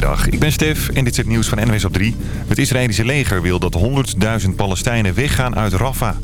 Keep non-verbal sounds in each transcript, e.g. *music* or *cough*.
Goedemiddag, ik ben Stef en dit is het nieuws van NWS op 3. Het Israëlische leger wil dat 100.000 Palestijnen weggaan uit Rafah.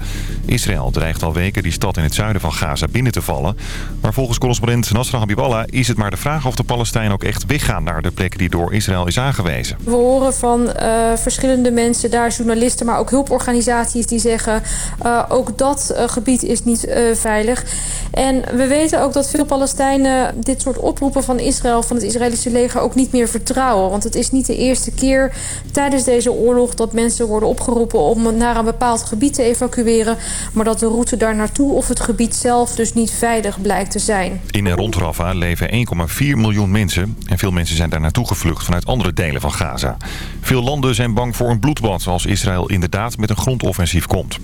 Israël dreigt al weken die stad in het zuiden van Gaza binnen te vallen. Maar volgens correspondent Nasra Habiballah is het maar de vraag of de Palestijnen ook echt weggaan naar de plek die door Israël is aangewezen. We horen van uh, verschillende mensen daar, journalisten, maar ook hulporganisaties die zeggen... Uh, ook dat uh, gebied is niet veilig. En we weten ook dat veel Palestijnen dit soort oproepen van Israël, van het Israëlische leger, ook niet meer vertrouwen. Want het is niet de eerste keer tijdens deze oorlog dat mensen worden opgeroepen om naar een bepaald gebied te evacueren. Maar dat de route daar naartoe of het gebied zelf dus niet veilig blijkt te zijn. In en rond Rafah leven 1,4 miljoen mensen. En veel mensen zijn daar naartoe gevlucht vanuit andere delen van Gaza. Veel landen zijn bang voor een bloedbad als Israël inderdaad met een grondoffensief komt.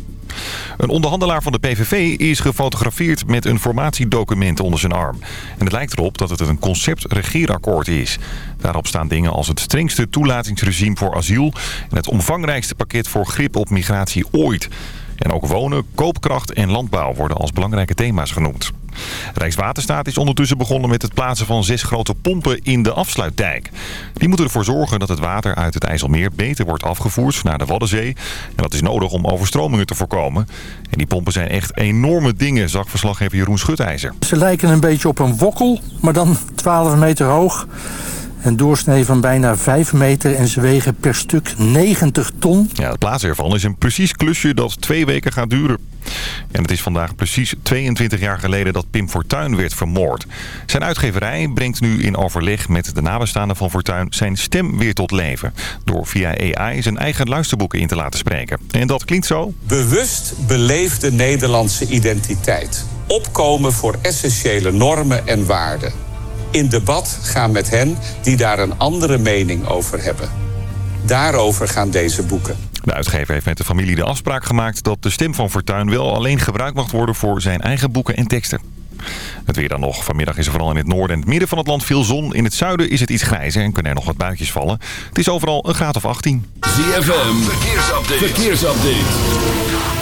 Een onderhandelaar van de PVV is gefotografeerd met een formatiedocument onder zijn arm. En het lijkt erop dat het een concept-regeerakkoord is. Daarop staan dingen als het strengste toelatingsregime voor asiel... en het omvangrijkste pakket voor grip op migratie ooit. En ook wonen, koopkracht en landbouw worden als belangrijke thema's genoemd. Rijkswaterstaat is ondertussen begonnen met het plaatsen van zes grote pompen in de afsluitdijk. Die moeten ervoor zorgen dat het water uit het IJsselmeer beter wordt afgevoerd naar de Waddenzee. En dat is nodig om overstromingen te voorkomen. En die pompen zijn echt enorme dingen, zag verslaggever Jeroen Schutijzer. Ze lijken een beetje op een wokkel, maar dan 12 meter hoog. Een doorsnee van bijna 5 meter en ze wegen per stuk 90 ton. Ja, het plaatsen ervan is een precies klusje dat twee weken gaat duren. En het is vandaag precies 22 jaar geleden dat Pim Fortuyn werd vermoord. Zijn uitgeverij brengt nu in overleg met de nabestaanden van Fortuyn zijn stem weer tot leven. Door via AI zijn eigen luisterboeken in te laten spreken. En dat klinkt zo. Bewust beleefde Nederlandse identiteit. Opkomen voor essentiële normen en waarden in debat gaan met hen die daar een andere mening over hebben. Daarover gaan deze boeken. De uitgever heeft met de familie de afspraak gemaakt dat de stem van Fortuyn wel alleen gebruikt mag worden voor zijn eigen boeken en teksten. Het weer dan nog. Vanmiddag is er vooral in het noorden en het midden van het land veel zon. In het zuiden is het iets grijzer en kunnen er nog wat buitjes vallen. Het is overal een graad of 18. ZFM, verkeersupdate. verkeersupdate.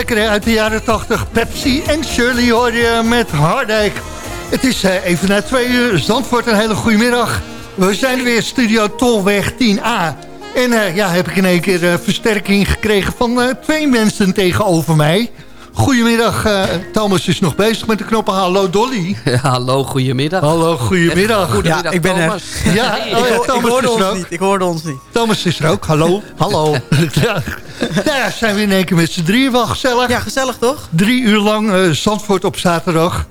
Lekker uit de jaren 80. Pepsi en Shirley hoor je met Hardijk. Het is uh, even na twee uur. Zandvoort, een hele goede middag. We zijn weer Studio Tolweg 10A. En uh, ja, heb ik in één keer uh, versterking gekregen van twee mensen tegenover mij. Goedemiddag, uh, Thomas is nog bezig met de knoppen. Hallo Dolly. Ja, *laughs* hallo, goedemiddag. Hallo, goedemiddag. Goedemiddag, ja, ik ben Thomas. Er. *laughs* Ja, oh, ja, Thomas ik, hoorde is ons ook. niet. Ik hoorde ons niet. Thomas is er ook, hallo. *laughs* hallo. ja, nou ja, zijn we in één keer met z'n drieën wel gezellig. Ja, gezellig toch? Drie uur lang uh, Zandvoort op zaterdag.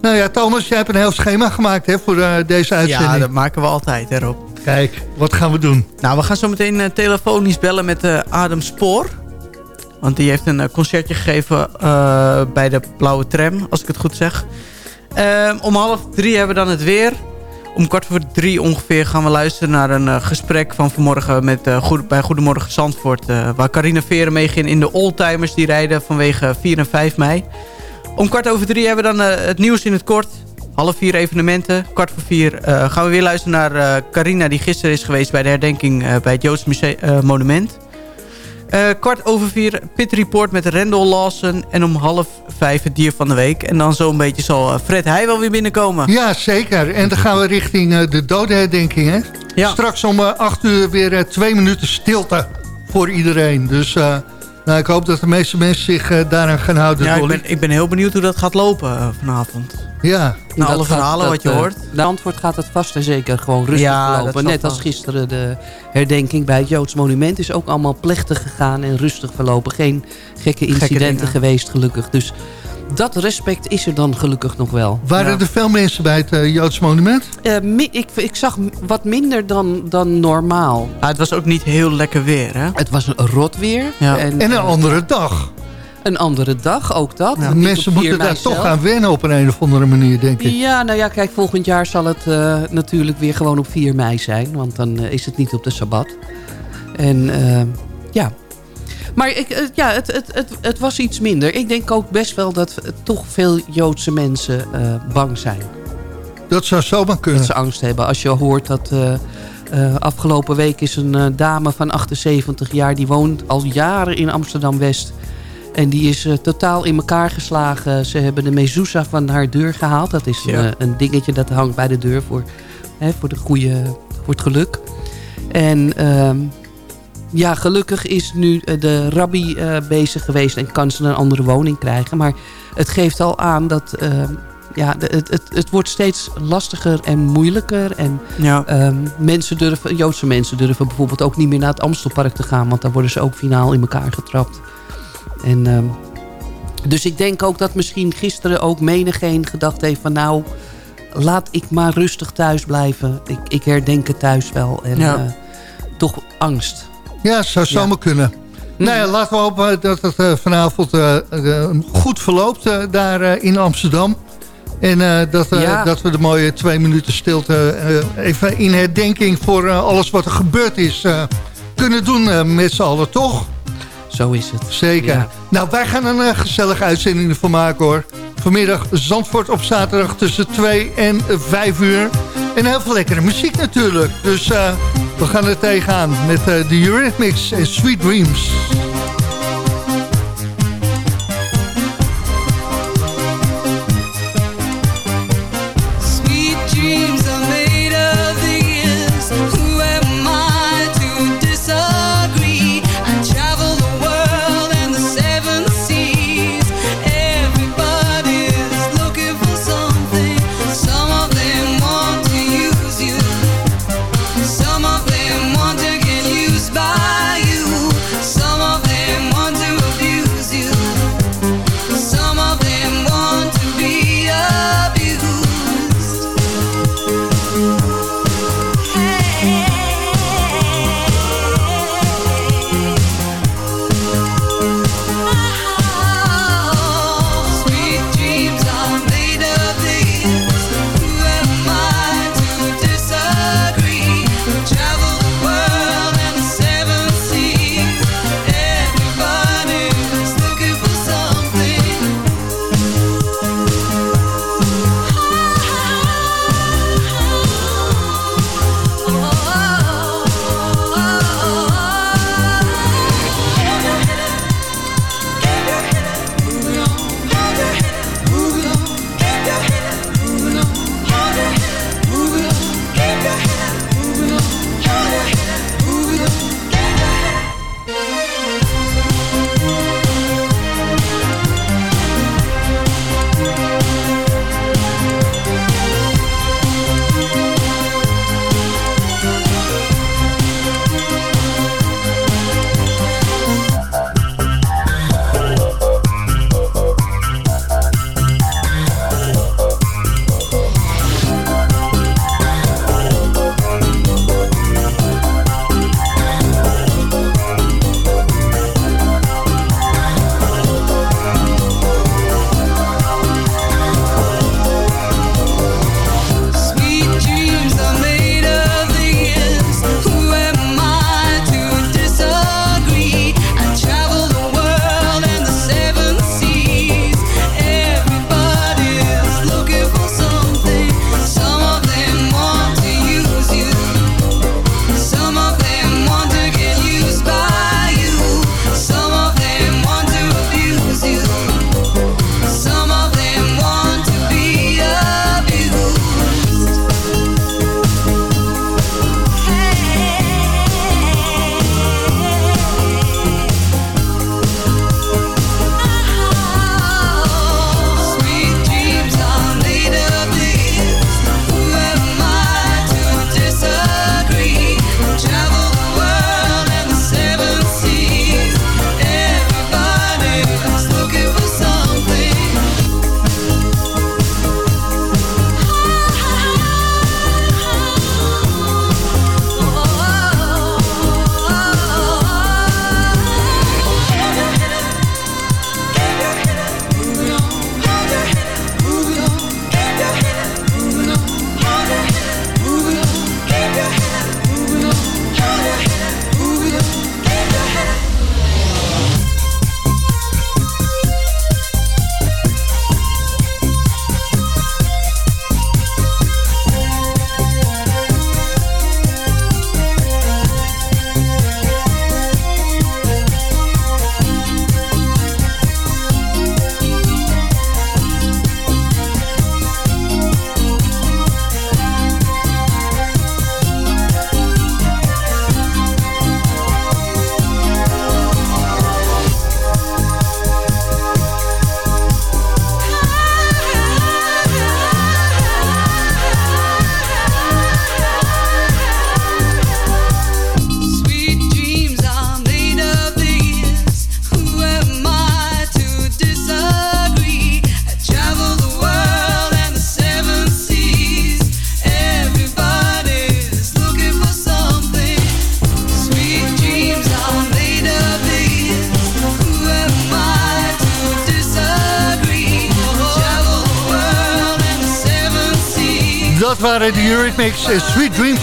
Nou ja, Thomas, jij hebt een heel schema gemaakt hè, voor uh, deze uitzending. Ja, dat maken we altijd, hè Rob. Kijk, wat gaan we doen? Nou, we gaan zo meteen uh, telefonisch bellen met uh, Adam Spoor. Want die heeft een concertje gegeven uh, bij de Blauwe Tram, als ik het goed zeg. Uh, om half drie hebben we dan het weer. Om kwart voor drie ongeveer gaan we luisteren naar een uh, gesprek van vanmorgen met, goed, bij Goedemorgen Zandvoort. waar Carina Veren meeging in de Oldtimers die rijden vanwege 4 en 5 mei. Om kwart over drie hebben we dan het nieuws in het kort. Half vier evenementen. Kwart voor vier gaan we weer luisteren naar Carina die gisteren is geweest bij de herdenking bij het Joods Monument. Uh, kwart over vier Pit Report met Randall Lawson. En om half vijf het dier van de week. En dan zo'n beetje zal Fred Heij wel weer binnenkomen. Ja, zeker. En dan gaan we richting uh, de dodenherdenking. Hè? Ja. Straks om uh, acht uur weer twee minuten stilte voor iedereen. Dus nou, ik hoop dat de meeste mensen zich daaraan gaan houden. Ja, ik ben, ik ben heel benieuwd hoe dat gaat lopen vanavond. Ja. Na alle verhalen dat, wat je uh, hoort. De antwoord gaat het vast en zeker gewoon rustig ja, lopen. Net als gisteren de herdenking bij het Joods Monument is ook allemaal plechtig gegaan en rustig verlopen. Geen gekke incidenten gekke geweest gelukkig. Dus dat respect is er dan gelukkig nog wel. Waren ja. er veel mensen bij het uh, Joods Monument? Uh, ik, ik zag wat minder dan, dan normaal. Ja, het was ook niet heel lekker weer, hè? Het was een rot weer. Ja. En, en, een andere dag. Een andere dag, ook dat. Mensen moeten daar toch aan wennen op een, een of andere manier, denk ik. Ja, nou ja, kijk, volgend jaar zal het uh, natuurlijk weer gewoon op 4 mei zijn. Want dan uh, is het niet op de Sabbat. En uh, ja... Maar ik, ja, het, het, het, het, was iets minder. Ik denk ook best wel dat toch veel Joodse mensen bang zijn. Dat zou zomaar kunnen. Dat ze angst hebben. Als je hoort dat... Uh, afgelopen week is een uh, dame van 78 jaar... die woont al jaren in Amsterdam-West. En die is uh, totaal in elkaar geslagen. Ze hebben de mezouza van haar deur gehaald. Dat is ja. een, een, dingetje dat hangt bij de deur voor, hè, voor, de goede, voor het geluk. En ja, gelukkig is nu de rabbi bezig geweest... en kan ze een andere woning krijgen. Maar het geeft al aan dat ja, het, het, het wordt steeds lastiger en moeilijker. En ja. um, mensen durven, Joodse mensen durven bijvoorbeeld ook niet meer naar het Amstelpark te gaan. Want daar worden ze ook finaal in elkaar getrapt. En, um, dus ik denk ook dat misschien gisteren ook menigeen gedacht heeft van nou... laat ik maar rustig thuis blijven. Ik, ik herdenk het thuis wel. En ja. uh, toch angst. Ja, zou zomaar ja. kunnen. Nou ja, laten we hopen dat het uh, vanavond uh, goed verloopt daar in Amsterdam. En dat, ja. dat we de mooie twee minuten stilte even in herdenking voor alles wat er gebeurd is kunnen doen met z'n allen, toch? Zo is het. Zeker. Ja. Nou, wij gaan een gezellige uitzending ervan maken hoor. Vanmiddag Zandvoort op zaterdag tussen 2 en 5 uur. En heel veel lekkere muziek natuurlijk. Dus we gaan er tegenaan met de Eurythmics en Sweet Dreams.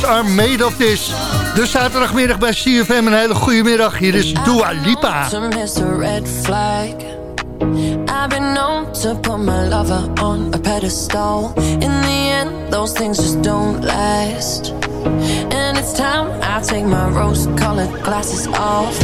Are made of this. De zaterdagmiddag bij CFM. Een hele goede middag. Hier is Dua Lipa. I've been known to put my lover on a pedestal. In the end, those things just don't last. And it's time I take my rose-colored glasses off.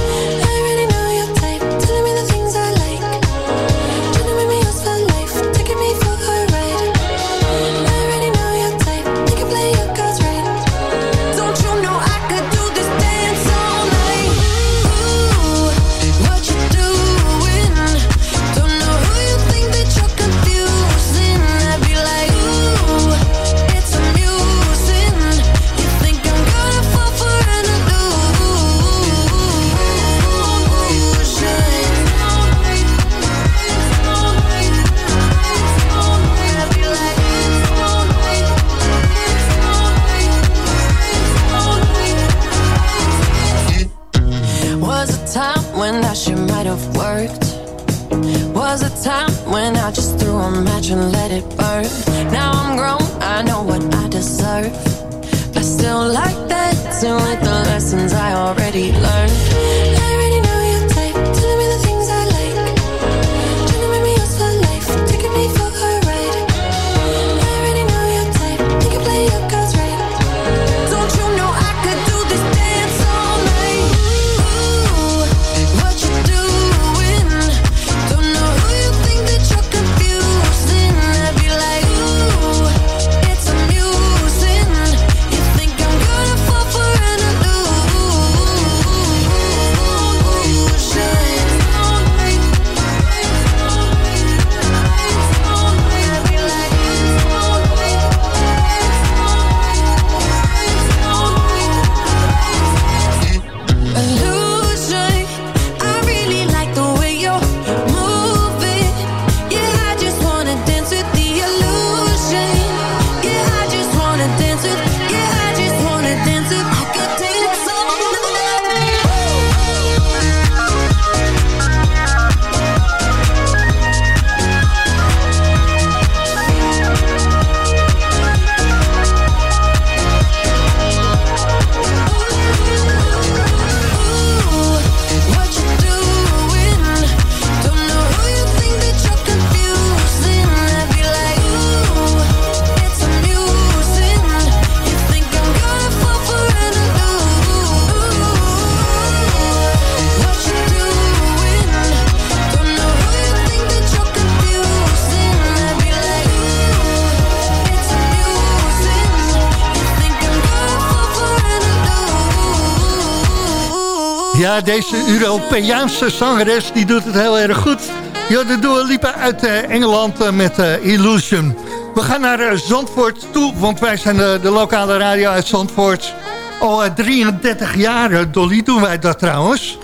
Deze Europeaanse zangeres die doet het heel erg goed. Ja, de Dua Lipa uit uh, Engeland uh, met uh, Illusion. We gaan naar Zandvoort toe, want wij zijn de, de lokale radio uit Zandvoort. Al 33 jaar, Dolly, doen wij dat trouwens.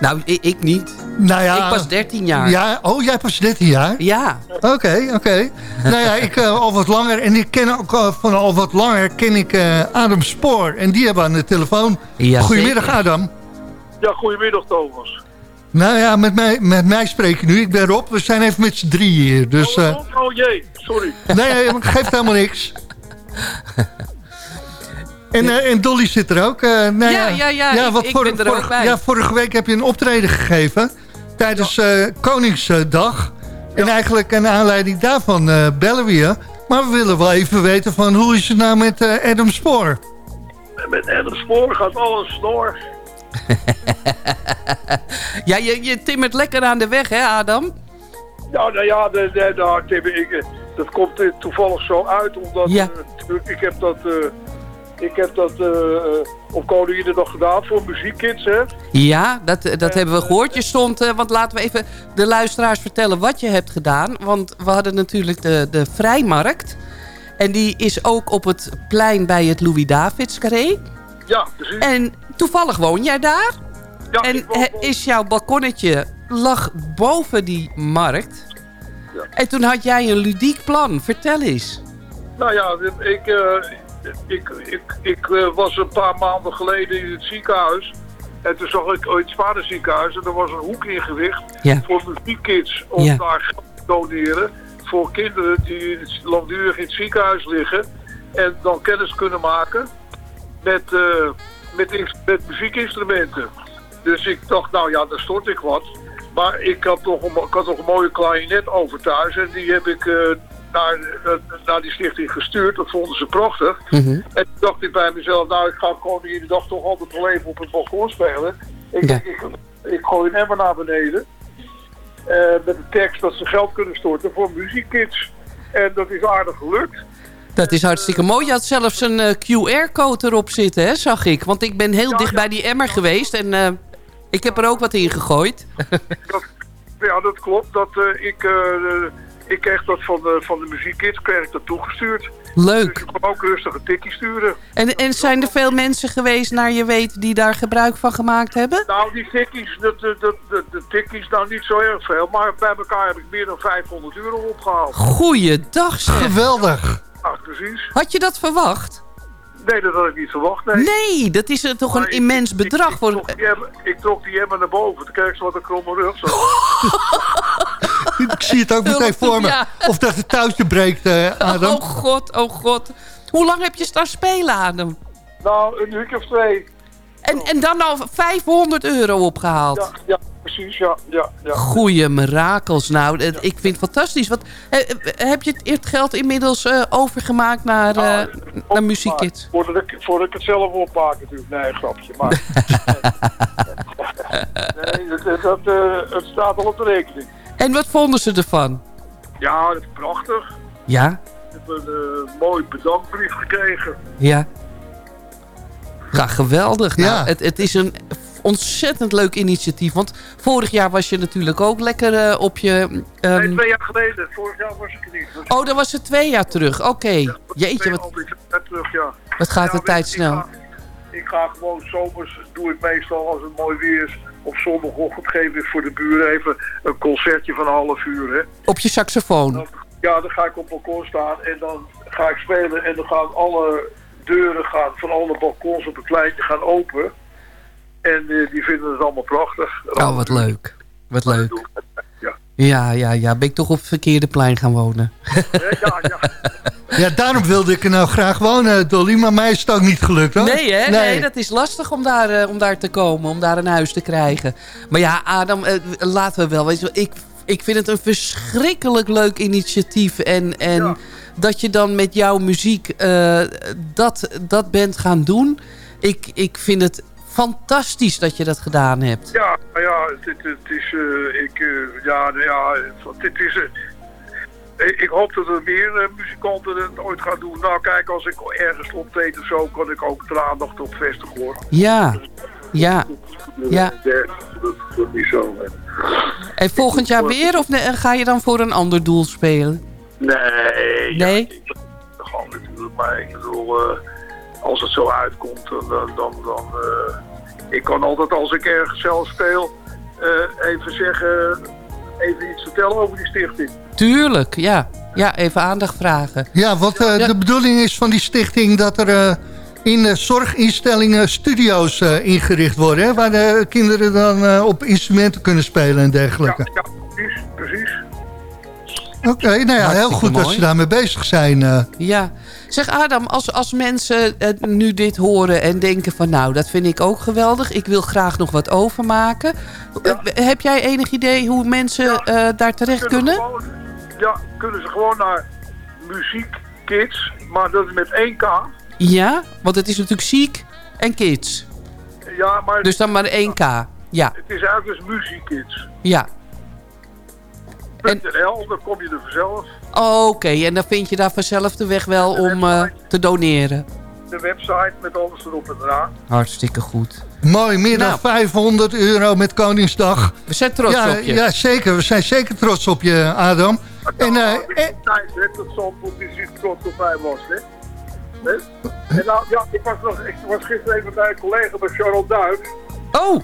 Nou, ik, ik, niet. Nou ja, ik pas 13 jaar. Ja, oh, jij pas 13 jaar? Ja. Oké, oké. Okay. nou ja, ik al wat langer. En ik ken ook van al wat langer ken ik Adam Spoor. En die hebben aan de telefoon. Ja, Goedemiddag, zeker. Adam. Ja, goedemiddag Thomas. Nou ja, met mij, met mij spreken nu. Ik ben Rob. We zijn even met z'n drieën hier. Dus, oh, oh, oh jee, sorry. Nee, geeft helemaal niks. En, uh, en Dolly zit er ook. Uh, nou ja, ja, ja, ja, wat ik, voor, ben er vorige, ook bij. Ja, vorige week heb je een optreden gegeven. Tijdens uh, Koningsdag. En eigenlijk een aanleiding daarvan bellen we je. Maar we willen wel even weten van hoe is het nou met Adam Spoor? Met Adam Spoor gaat alles door. *laughs* ja, je, je timmert lekker aan de weg, hè Adam? Ja, nou ja, de, de, nou, ik, eh, dat komt toevallig zo uit, omdat ja. uh, ik heb dat... Uh, ik heb dat uh, op nog gedaan voor muziekkids, hè? Ja, dat, dat hebben we gehoord. Je stond, uh, want laten we even de luisteraars vertellen wat je hebt gedaan. Want we hadden natuurlijk de, de Vrijmarkt. En die is ook op het plein bij het Louis-Davids carré. Ja, precies. En toevallig woon jij daar? Ja, en is jouw balkonnetje lag boven die markt? Ja. En toen had jij een ludiek plan. Vertel eens. Nou ja, ik, uh, ik, ik, ik uh, was een paar maanden geleden in het ziekenhuis. En toen zag ik het ziekenhuis en er was een hoek ingericht ja. voor muziekkids om daar geld te doneren. Voor kinderen die langdurig in het ziekenhuis liggen. En dan kennis kunnen maken met, uh, met, met muziekinstrumenten. Dus ik dacht, nou ja, daar stort ik wat. Maar ik had nog een, ik had nog een mooie klarinet over thuis. En die heb ik uh, naar, naar die stichting gestuurd. Dat vonden ze prachtig. Mhm. En toen dacht ik bij mezelf, nou ik ga gewoon hier de dag toch altijd wel even op het balkon spelen. Ik, ja. ik, ik, gooi een emmer naar beneden. Uh, met de tekst dat ze geld kunnen storten voor muziekkids. En dat is aardig gelukt. Dat is hartstikke mooi. Je had zelfs een uh, QR-code erop zitten, hè, zag ik. Want ik ben heel dicht bij die emmer geweest. En uh, ik heb er ook wat in gegooid. *laughs* dat, ja, dat klopt. Dat, uh, ik, ik kreeg dat van de, van de muziekkids kreeg ik dat toegestuurd. Leuk. Dus ik kon ook rustig een tikkie sturen. En, en zijn er veel mensen geweest, naar je weet, die daar gebruik van gemaakt hebben? Nou, die tikkies, de, de, de, de, tikkies, nou niet zo erg veel. Maar bij elkaar heb ik meer dan 500 euro opgehaald. Goeiedag, zeg. Geweldig. Precies. Had je dat verwacht? Nee, dat had ik niet verwacht, nee. Nee, dat is toch een immens bedrag. Ik, voor... trok die ik trok die emmer naar boven. Toen kreeg ze wat een kromme rug. Zo. *laughs* ik zie het ook meteen voor me. Of dat het touwtje breekt, uh, Adam. Oh god, oh god. Hoe lang heb je staan spelen, Adam? Nou, een uur of twee. En, en dan al 500 euro opgehaald? Ja, ja precies, ja. ja, ja. Goeie mirakels. Nou, ik vind het fantastisch. Wat, heb je het geld inmiddels uh, overgemaakt naar, uh, naar muziekkids? Voordat ik, voordat ik het zelf opmaak natuurlijk. Nee, grapje. Maar, *laughs* *laughs* nee, dat, dat, uh, het staat al op de rekening. En wat vonden ze ervan? Ja, dat is prachtig. Ja? Ik heb een mooi bedankbrief gekregen. Ja. Ja, geweldig. Nou, ja. het, het is een ontzettend leuk initiatief. Want vorig jaar was je natuurlijk ook lekker uh, op je... Um... Nee, twee jaar geleden. Vorig jaar was ik er niet. oh, dan was het twee jaar terug. Oké. Okay. Ja, Jeetje, wat... Terug, ja. wat gaat de tijd snel. Ik ga, ik ga gewoon zomers, doe ik meestal als het mooi weer is... Op zondagochtend geef ik voor de buren even een concertje van een half uur. Hè. Op je saxofoon? ja, dan ga ik op het balkon staan en dan ga ik spelen. En dan gaan alle deuren gaan, van alle balkons op het pleintje gaan open. En uh, die vinden het allemaal prachtig. Oh, wat leuk. Wat leuk. Ja. ja, ja, ja. Ben ik toch op het verkeerde plein gaan wonen? Ja, ja. *laughs* ja, daarom wilde ik er nou graag wonen, Dolly. Maar mij is het ook niet gelukt, hoor. Nee, hè? Nee, nee dat is lastig om daar, uh, om daar te komen. Om daar een huis te krijgen. Maar ja, Adam, uh, laten we wel. Weet je, ik, ik vind het een verschrikkelijk leuk initiatief. En, en ja. dat je dan met jouw muziek uh, dat, dat bent gaan doen. Ik, ik vind het fantastisch dat je dat gedaan hebt. Ja, ja, het, het is, uh, ik, uh, ja, ja, dit is, uh, ik hoop dat er meer muzikanten het ooit gaan doen. Nou kijk, als ik ergens optreed of zo, kan ik ook er aandacht op vestigen hoor. Ja, ja, ja. Dat is zo. En volgend jaar weer of ga je dan voor een ander doel spelen? Nee. Nee? Ja, gewoon natuurlijk, maar ik bedoel als het zo uitkomt, dan... dan, dan uh, ik kan altijd als ik ergens zelf speel, uh, even zeggen, even iets vertellen over die stichting. Tuurlijk, ja. Ja, even aandacht vragen. Ja, wat uh, ja. de bedoeling is van die stichting dat er in zorginstellingen studio's ingericht worden. Hè, waar de kinderen dan op instrumenten kunnen spelen en dergelijke. Ja, ja precies, precies. Oké, okay, nou ja, heel goed mooi. dat ze daarmee bezig zijn. Uh. Ja. Zeg Adam, als, als mensen uh, nu dit horen en denken van... nou, dat vind ik ook geweldig. Ik wil graag nog wat overmaken. Ja. Uh, heb jij enig idee hoe mensen ja, daar terecht kunnen? kunnen? Gewoon, ja, kunnen ze gewoon naar Muziek Kids. Maar dat is met één K. Ja, want het is natuurlijk ziek en kids. Ja, maar... Dus dan maar één K. Ja. Het is eigenlijk dus Muziek Kids. Ja, .nl, dan kom je er vanzelf. Oh, Oké, okay. en dan vind je daar vanzelf de weg wel de om uh, te doneren. De website met alles erop en eraan. Hartstikke goed. Mooi, meer nou. dan 500 euro met Koningsdag. We zijn trots ja, op je. Ja, zeker. We zijn zeker trots op je, Adam. En, uh, en, tijd, hè, dat Zandvoort die trots op mij was, hè. En nou, ja, ik was, nog, ik was gisteren even bij een collega bij Charles Duik. Oh!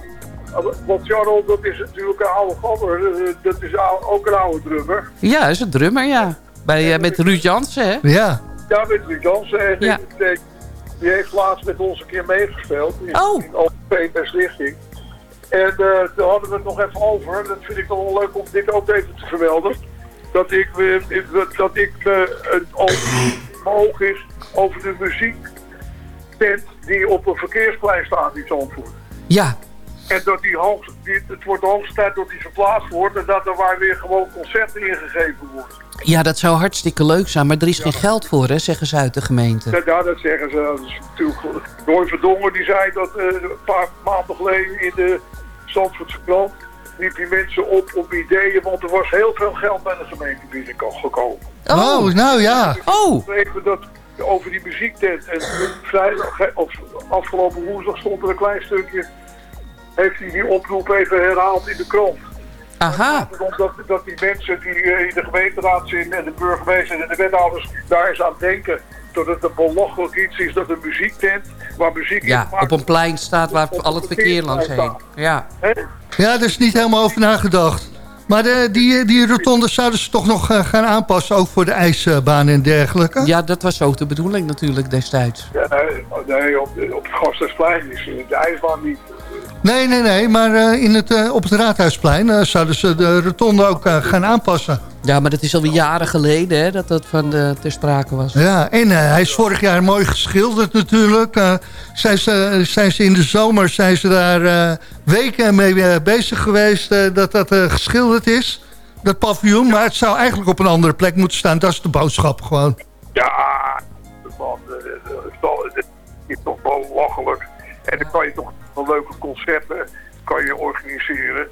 Want Charles, dat is natuurlijk een oude gabber. Dat is ook een oude drummer. Ja, dat is een drummer, ja. Bij, uh, met Ruud Jansen, hè? Ja. Ja, met Ruud Jansen. En ja. die, die heeft laatst met ons een keer meegespeeld. In, oh. in Lichting. En uh, toen hadden we het nog even over. Dat vind ik dan wel leuk om dit ook even te vermelden. Dat ik, dat ik uh, een, oog is over de muziektent die op een verkeersplein staat in Zandvoort. Ja. En dat die hoog, die, het wordt de hoogste tijd dat die verplaatst wordt en dat er waar weer gewoon concerten ingegeven worden. Ja, dat zou hartstikke leuk zijn, maar er is geen geld voor, hè, zeggen ze uit de gemeente. Ja, dat zeggen ze. Dat is natuurlijk... Roy Verdongen die zei dat uh, een paar maanden geleden in de Zandvoortse krant riep die mensen op op ideeën, want er was heel veel geld bij de gemeente binnengekomen. Oh, oh nou ja. Oh. Even dat over die muziektent. En vrijdag, of afgelopen woensdag stond er een klein stukje, heeft hij die oproep even herhaald in de krant. Aha. Dat, dat die mensen die in de gemeenteraad zitten en de burgemeester en de wethouders daar eens aan denken dat het een belachelijk iets is dat een muziektent waar muziek ja, op een plein staat waar al het verkeer langs heen. Ja. ja, daar is niet helemaal over nagedacht. Maar de, die, die rotonde zouden ze toch nog gaan aanpassen, ook voor de ijsbaan en dergelijke? Ja, dat was ook de bedoeling natuurlijk destijds. Ja, nee, nee op, op het Gasthuisplein is de ijsbaan niet Nee, nee, nee. Maar uh, in het, uh, op het Raadhuisplein uh, zouden ze de rotonde ook gaan aanpassen. Ja, maar dat is alweer jaren geleden hè, dat dat van de, ter sprake was. Ja, en hij is vorig jaar mooi geschilderd natuurlijk. zijn, ze, zijn ze in de zomer zijn ze daar weken mee bezig geweest dat dat geschilderd is. Dat paviljoen, maar het zou eigenlijk op een andere plek moeten staan. Dat is de boodschap gewoon. Ja, man, dat is toch belachelijk. En dan kan je toch wel leuke concerten kan je organiseren.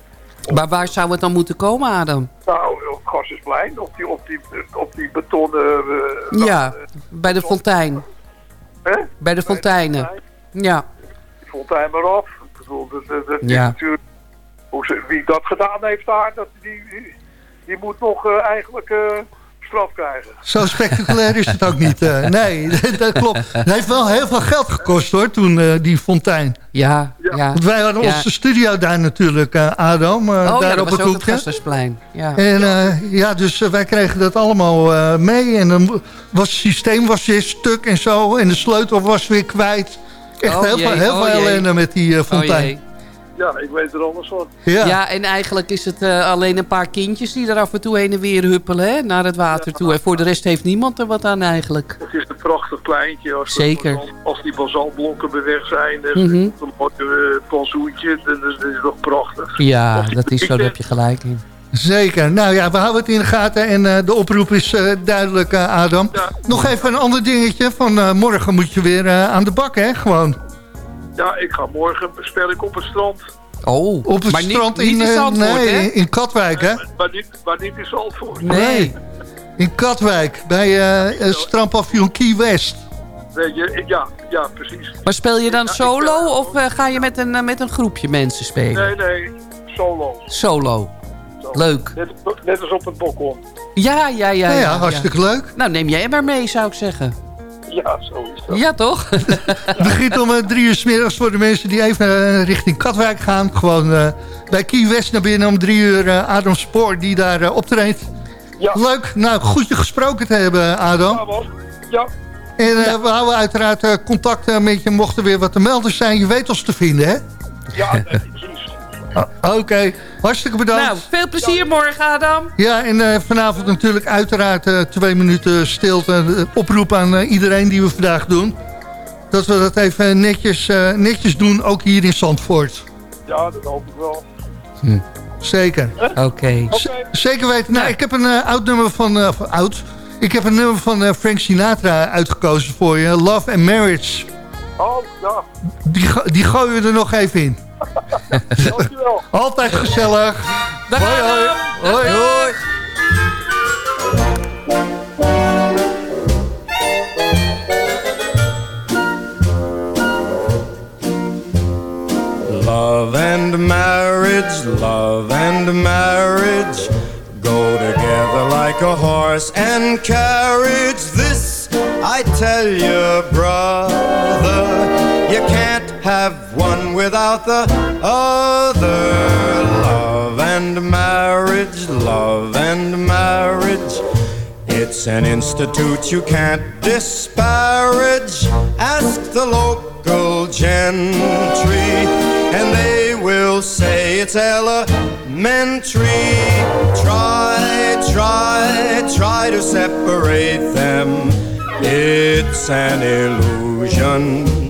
Maar waar zou het dan moeten komen, Adam? Nou, op Gassersplein, op die, op die, op die betonnen... Uh, ja, bij de fontein. Hè? Bij de fonteinen. Ja. Die fontein maar af. Ik bedoel, dat, dat, dat ja. natuurlijk, hoe ze, wie dat gedaan heeft daar, dat, die, die, die moet nog uh, eigenlijk... Uh, straf krijgen. Zo spectaculair is het ook niet. Uh, nee, *laughs* dat klopt. Het heeft wel heel veel geld gekost hoor, toen uh, die fontein. Ja, ja. Want wij hadden ja. onze studio daar natuurlijk, uh, Adam. oh daar ja, op het hoekje. het Ja. En ja, dus wij kregen dat allemaal mee. En dan was het systeem was weer stuk en zo. En de sleutel was weer kwijt. Echt oh, heel, jee, veel, heel oh, veel ellende met die fontein. Ja, ik weet er alles van. Ja, ja en eigenlijk is het uh, alleen een paar kindjes die er af en toe heen en weer huppelen hè, naar het water ja, toe. En voor de rest heeft niemand er wat aan eigenlijk. Het is een prachtig pleintje. Als Zeker. Als die basaltblokken beweg zijn, dan mm -hmm. een mooi uh, pansoentje, dan is het toch prachtig. Ja, dat is zo, daar heb je gelijk in. Zeker. Nou ja, we houden het in de gaten en uh, de oproep is uh, duidelijk, uh, Adam. Ja. Nog even een ander dingetje. Van morgen moet je weer aan de bak, hè? Gewoon. Ja, ik ga morgen speel ik op het strand. Oh, op het maar strand niet, in, niet in Zandvoort, nee, hè? in Katwijk, hè? Maar, maar, niet, maar niet in Zandvoort. Nee. In Katwijk, bij uh, strandpavillon Key West. Weet je, ja, ja, precies. Maar speel je dan solo ik, of uh, ga je met een, uh, met een groepje mensen spelen? Nee, nee, solo. Solo. Leuk. Net, net als op het bokkel. Ja, ja, ja. Ja, ja, ja hartstikke ja. leuk. Nou, neem jij maar mee, zou ik zeggen. Ja, zo is dat. Ja, toch? *laughs* Het begint om uh, drie uur s middags voor de mensen die even uh, richting Katwijk gaan. Gewoon uh, bij Key West naar binnen om drie uur Adam Spoor die daar optreedt. Ja. Leuk. Nou, goed je gesproken te hebben, Adam. Ja. En ja. we houden uiteraard contact met je mochten weer wat te melden zijn. Je weet ons te vinden, hè? Ja, precies. Ah, Oké, okay. hartstikke bedankt. Nou, veel plezier morgen, Adam. Ja, en uh, vanavond natuurlijk uiteraard uh, twee minuten stilte. Uh, oproep aan iedereen die we vandaag doen. Dat we dat even netjes, netjes doen, ook hier in Zandvoort. Ja, dat hoop ik wel. Hm. Zeker. Oké. Okay. Zeker weten. Nou, ik heb een oud nummer van... van oud. Ik heb een nummer van Frank Sinatra uitgekozen voor je. Love and Marriage. Oh, ja. Die, die gooien we er nog even in. Dankjewel. *laughs* Altijd gezellig. Dag hoi, hoi. Hoi, hoi. Love and marriage, love and marriage go together like a horse and carriage. This I tell you, brother, you can't have one without the other. Love and marriage, love and marriage. It's an institute you can't disparage. Ask the local gentry, and they will say it's elementary. Try, try, try to separate them it's an illusion.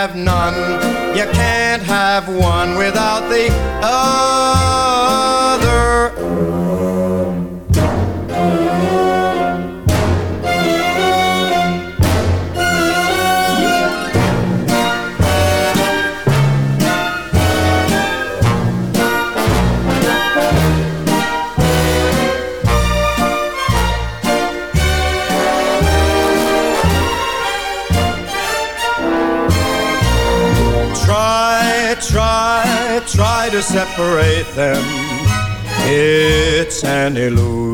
have none, you can't have one without the other.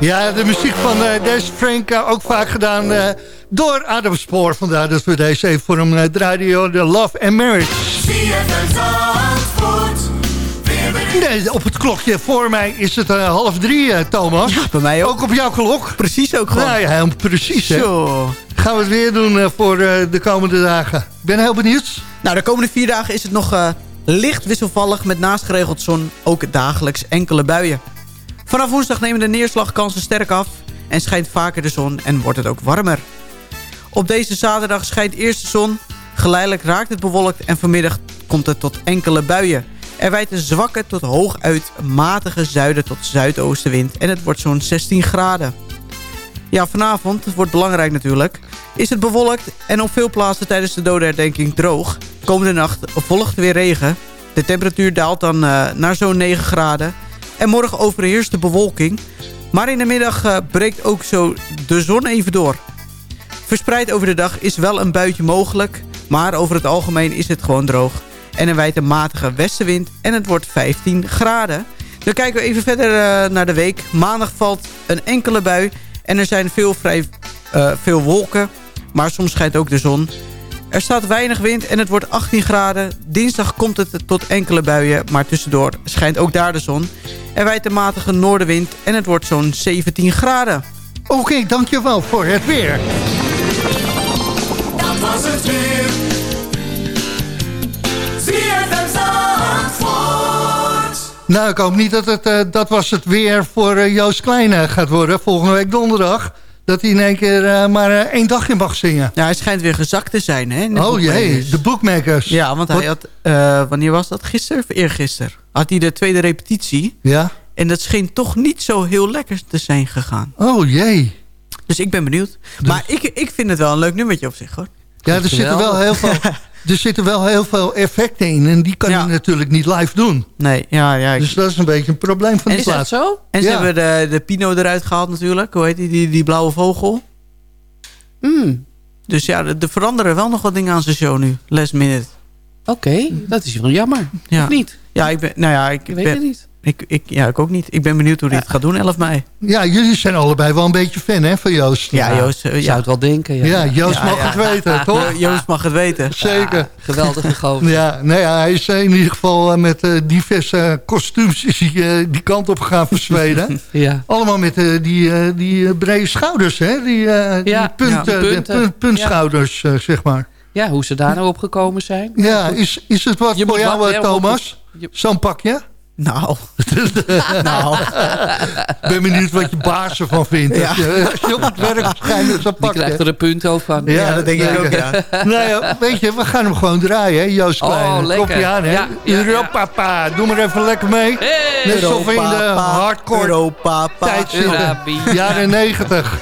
Ja, de muziek van uh, Des Frank uh, ook vaak gedaan uh, door Adam Spoor. Vandaar dat we deze even voor hem draaien. De Love and Marriage. Nee, op het klokje voor mij is het half drie, Thomas. Ja, bij mij ook. Ook op jouw klok. Precies ook gewoon. Nou ja, precies. Hè. Zo. Gaan we het weer doen voor de komende dagen. Ik ben heel benieuwd. Nou, de komende vier dagen is het nog licht wisselvallig met naast geregeld zon ook dagelijks enkele buien. Vanaf woensdag nemen de neerslagkansen sterk af en schijnt vaker de zon en wordt het ook warmer. Op deze zaterdag schijnt eerst de zon, geleidelijk raakt het bewolkt en vanmiddag komt het tot enkele buien. Er wijdt een zwakke tot hooguit matige zuiden tot zuidoostenwind en het wordt zo'n 16 graden. Ja, vanavond, het wordt belangrijk natuurlijk, is het bewolkt en op veel plaatsen tijdens de dodenherdenking droog. Komende nacht volgt weer regen. De temperatuur daalt dan uh, naar zo'n 9 graden. En morgen overheerst de bewolking. Maar in de middag uh, breekt ook zo de zon even door. Verspreid over de dag is wel een buitje mogelijk. Maar over het algemeen is het gewoon droog. En er wijdt een matige westenwind en het wordt 15 graden. Dan kijken we even verder uh, naar de week. Maandag valt een enkele bui. En er zijn veel, vrij, uh, veel wolken. Maar soms schijnt ook de zon. Er staat weinig wind en het wordt 18 graden. Dinsdag komt het tot enkele buien, maar tussendoor schijnt ook daar de zon. Er wijdt een matige noordenwind en het wordt zo'n 17 graden. Oké, okay, dankjewel voor het weer. Dat was het weer. Nou, ik hoop niet dat het uh, dat was het weer voor uh, Joost Kleine gaat worden. Volgende week donderdag dat hij in één keer uh, maar uh, één dagje mag zingen. Ja, hij schijnt weer gezakt te zijn. Hè, oh jee, de bookmakers. Ja, want hij had, uh, wanneer was dat? Gisteren of eergisteren? Had hij de tweede repetitie. Ja. En dat scheen toch niet zo heel lekker te zijn gegaan. Oh jee. Dus ik ben benieuwd. Dus... Maar ik, ik vind het wel een leuk nummertje op zich hoor. Ja, er zitten wel heel veel... *laughs* er zitten wel heel veel effecten in. En die kan ja. je natuurlijk niet live doen. Nee, ja, ja. Dus dat is een beetje een probleem van die plaat. Is dat zo? En ze ja. hebben de, de Pino eruit gehaald natuurlijk. Hoe heet die, die, die blauwe vogel? Mm. Dus ja, er, er veranderen wel nog wat dingen aan zijn show nu. Last minute. Oké, okay, dat is wel jammer. Ja. Of niet? Ja, ik ben... Nou ja, ik, ik weet ben, het niet. Ik, ik, ja, ik ook niet. Ik ben benieuwd hoe hij ja. het gaat doen, 11 mei. Ja, jullie zijn allebei wel een beetje fan hè, van Joost. Ja, Joost. Uh, ja. zou het wel denken. Ja, ja Joost mag het weten, *laughs* toch? Joost mag het weten. Zeker. geweldige gozer. Ja, nou *laughs* ja, hij is in ieder geval uh, met uh, diverse kostuums is hij, die kant op gegaan voor Zweden. *laughs* ja. Allemaal met die, die brede schouders, hè? Die, die punt, punt, puntschouders, zeg maar. Ja, hoe ze daar nou op gekomen zijn. Ja, is, is het wat je voor jou, Thomas? Zo'n pakje? Nou. *laughs* nou. ben benieuwd wat je baas ervan vindt. Ja. Als, je, als je op het werk waarschijnlijk zo pakt. Die krijgt er een punt over van. Ja, ja dat denk ik ook, ja. nou ja, weet je, we gaan hem gewoon draaien, hè, Joost Klein. Oh, lekker. Kopje aan, hè. Ja, Europa, doe maar even lekker mee. Hey. Net alsof we in de hardcore Europa, tijd zitten. Jaren 90.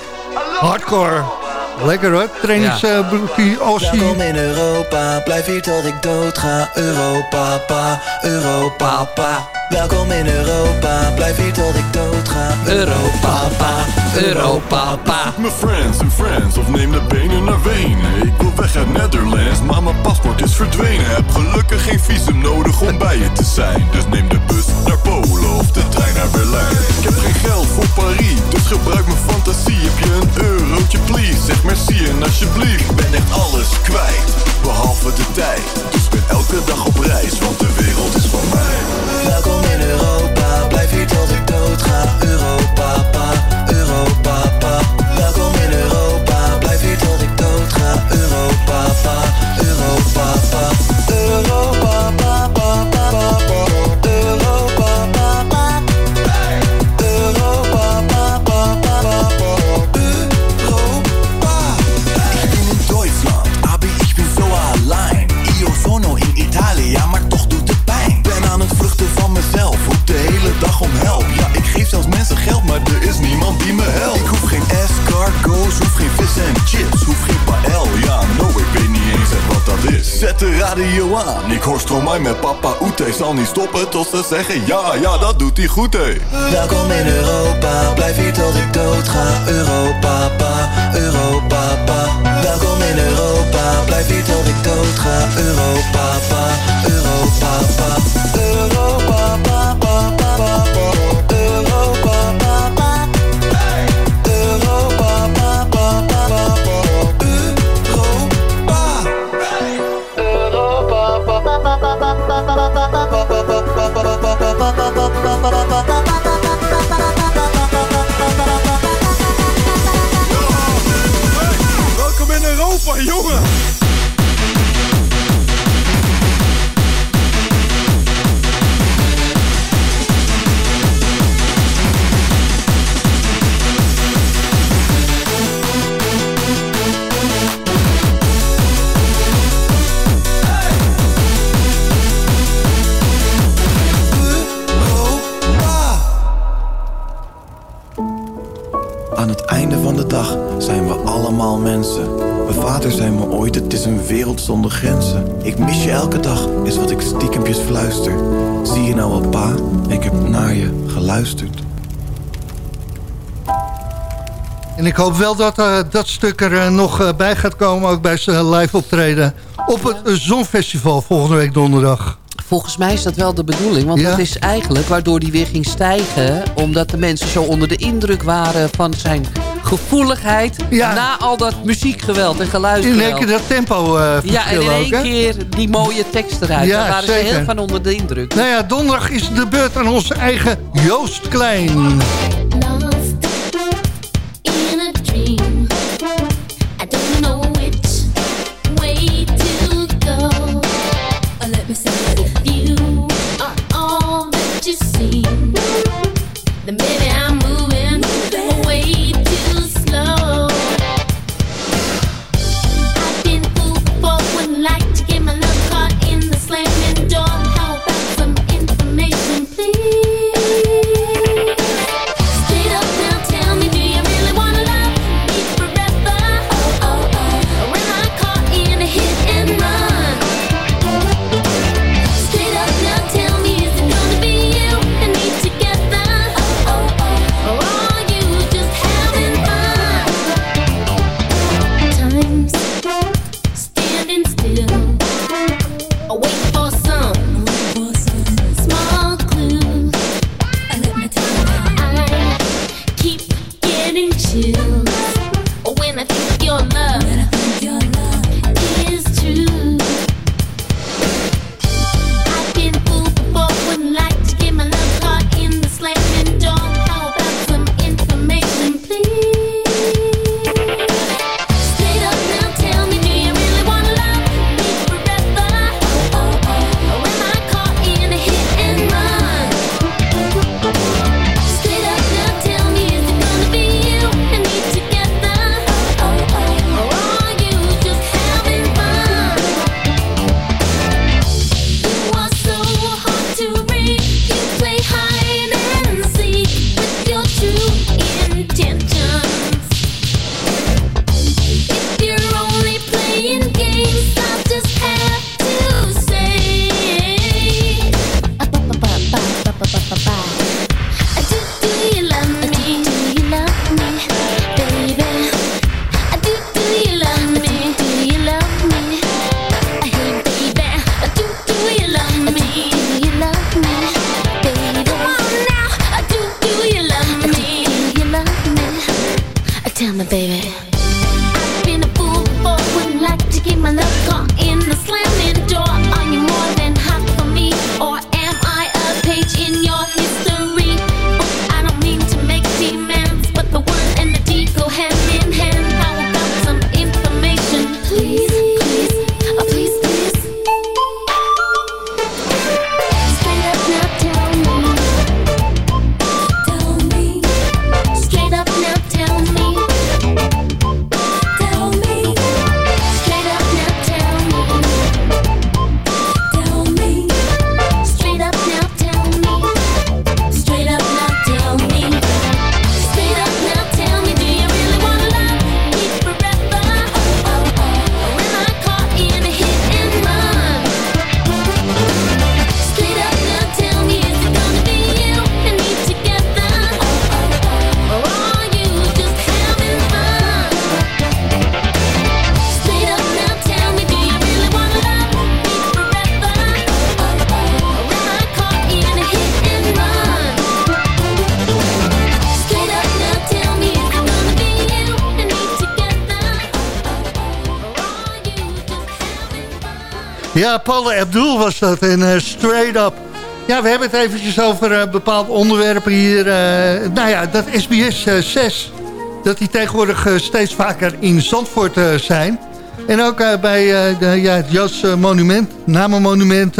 Hardcore. Lekker hoor, trainingsbroekje ja. Aussie. Welkom in Europa, blijf hier tot ik dood ga. Europa, pa, Europa, pa. Welkom in Europa, blijf hier tot ik dood ga. Europa, pa, Europa, pa. Mijn friends en friends, of neem de benen naar Wenen. Ik weg uit Netherlands, maar mijn paspoort is verdwenen. Heb gelukkig geen visum nodig om bij je te zijn. Dus neem de bus naar Polen of de trein naar Berlijn. Ik heb geen geld voor Paris, dus gebruik mijn fantasie. Heb je een eurotje, please? Zeg merci en alsjeblieft. Ik ben echt alles kwijt, behalve de tijd. Dus ben elke dag op reis, want de wereld is van mij. Welkom in Europa, blijf hier tot ik dood ga. Europa, pa, mensen geld, maar er is niemand die me helpt. Ik hoef geen escargots, hoef geen vis en chips, Zet de radio aan, ik hoor met papa Oete. Zal niet stoppen tot ze zeggen ja, ja, dat doet hij goed, hé. Welkom in Europa, blijf hier tot ik dood ga. Europa, pa, Europa, pa. Welkom in Europa, blijf hier tot ik dood ga. Europa, pa, Europa, pa. Ik hoop wel dat eh, dat stuk er eh, nog eh, bij gaat komen, ook bij zijn live optreden op het Zonfestival volgende week donderdag. Volgens mij is dat wel de bedoeling. Want Ja. dat is eigenlijk waardoor die weer ging stijgen. Omdat de mensen zo onder de indruk waren van zijn gevoeligheid. Na al dat muziekgeweld en In geluidsgeweld. één keer dat tempo eh ja, en in ook, één keer die mooie tekst eruit. Ja, Daar waren zeker. ze heel van onder de indruk. Nou ja, donderdag is de beurt aan onze eigen Joost Klein. Ja, Paul Abdul was dat en eh, Straight Up. Ja, we hebben het eventjes over eh, bepaalde onderwerpen hier. eh, nou ja, dat SBS eh, 6, dat die tegenwoordig steeds vaker in Zandvoort zijn. En ook bij de, ja, het eh, Monument, Namenmonument...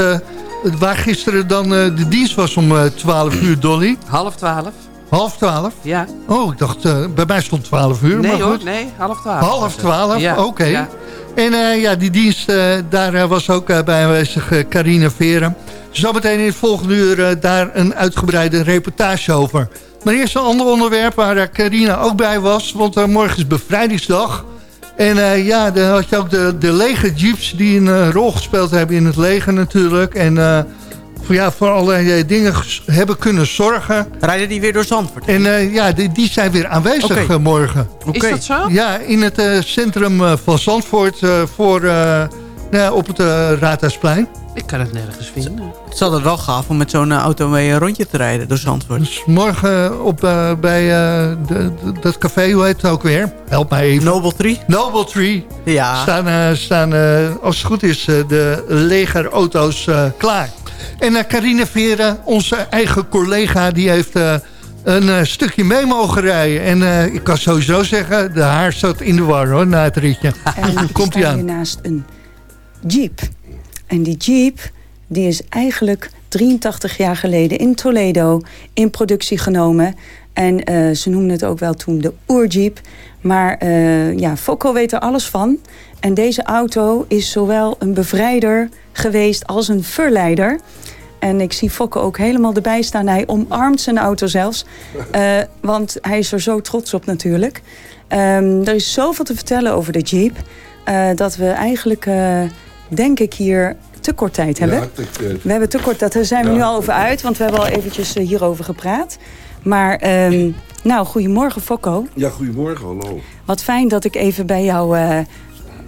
waar gisteren dan de dienst was om eh 12 uur, Dolly. Half twaalf. Half 12? Ja. Oh, ik dacht, bij mij stond 12 uur. Nee maar hoor, goed. nee, half twaalf. Half twaalf, Ja, oké. ja. En eh, ja, die dienst, eh, daar eh, was ook eh, bij aanwezig Carina Veren. Zometeen in het volgende uur daar een uitgebreide reportage over. Maar eerst een ander onderwerp waar Carina ook bij was. Want morgen is bevrijdingsdag. En ja, dan had je ook de, de leger jeeps die een rol gespeeld hebben in het leger natuurlijk. En ja, voor allerlei eh, dingen hebben kunnen zorgen. Rijden die weer door Zandvoort? En eh, ja, die, die zijn weer aanwezig Oké. eh, morgen. Is dat zo? Ja, in het eh, centrum van Zandvoort eh, voor, eh, nou ja, op het Raadhuisplein. Ik kan het nergens vinden. Het is altijd wel gaaf om met zo'n auto mee een rondje te rijden door Zandvoort. Dus morgen op, eh, bij eh, de, de- dat café, hoe heet het ook weer? Help mij even. Noble Tree? Noble Tree. Ja. Staan, eh, staan eh, als het goed is, eh, de legerauto's eh, klaar. En eh Carine Veren, onze eigen collega, die heeft... eh, een eh, stukje mee mogen rijden. En ik kan sowieso zeggen, de haar zat in de war hoor, na het ritje. En Komt hier aan. naast een jeep. En die jeep die is eigenlijk 83 jaar geleden in Toledo in productie genomen. En ze noemden het ook wel toen de oerjeep. Maar eh, ja, Fokko weet er alles van. En deze auto is zowel een bevrijder geweest als een verleider. En ik zie Fokke ook helemaal erbij staan. Hij omarmt zijn auto zelfs. *laughs* Eh, want hij is er zo trots op natuurlijk. Ehm, er is zoveel te vertellen over de Jeep. eh, dat we eigenlijk, eh, denk ik, hier te kort tijd hebben. Ja, te- te- We hebben te kort, daar zijn we Ja. nu al over uit. Want we hebben al eventjes hierover gepraat. Maar, ehm, nou, goedemorgen Fokko. Ja, goedemorgen, hallo. Wat fijn dat ik even bij jouw eh,